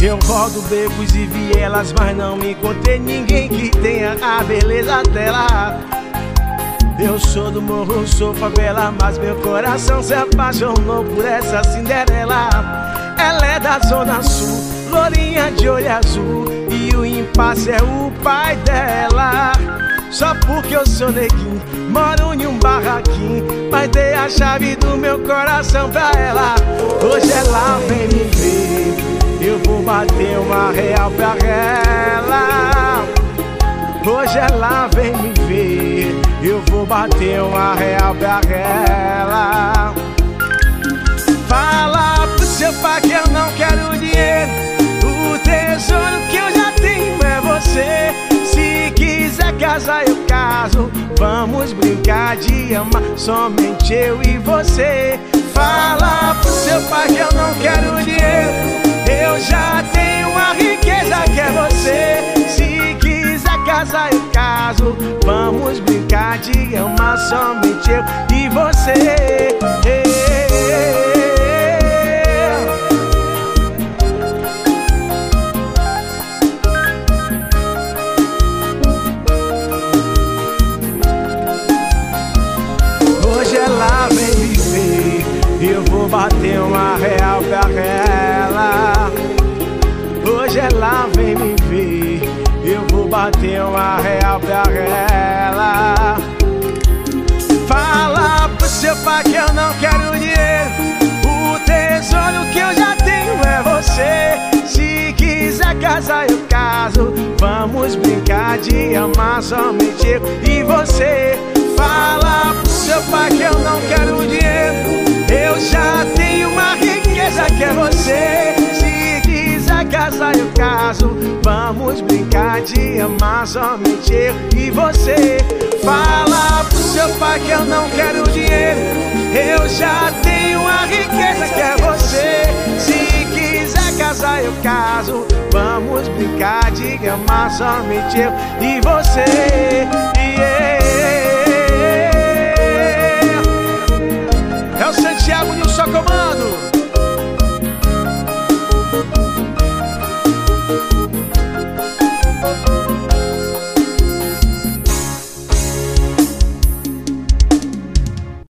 Eu rodo becos e vielas, mas não encontrei ninguém que tenha a beleza dela. Eu sou do morro, sou favela, mas meu coração se apaixonou por essa Cinderela. Ela é da Zona Sul, lourinha de olho azul, e o impasse é o pai dela. Só porque eu sou neguinho, moro em um barraquinho, mas dei a chave do meu coração pra ela. Hoje ela vem me. Eu vou bater uma real pra ela. Hoje ela vem me ver Eu vou bater uma real pra ela. Fala pro seu pai que eu não quero dinheiro. O tesouro que eu já tenho é você. Se quiser casar eu caso. Vamos brincar de amar Somente eu e você. Fala pro seu pai que eu não quero dinheiro já tenho a riqueza que é você. Se quiser casar, eu caso. Vamos brincar de amar somente eu e você. Hoje ela vem me ver. Eu vou bater uma real pra ela. Bater uma real pra ela. Fala pro seu pai que eu não quero dinheiro O tesouro que eu já tenho é você. Se quiser casar eu caso. Vamos brincar de amar somente eu e você. Fala pro seu pai que eu não quero dinheiro casa eu caso. Vamos brincar de amar somente eu e você Fala pro seu pai que eu não quero dinheiro. Eu já tenho a riqueza que é você. Se quiser casar eu caso. Vamos brincar de amar somente eu e você yeah.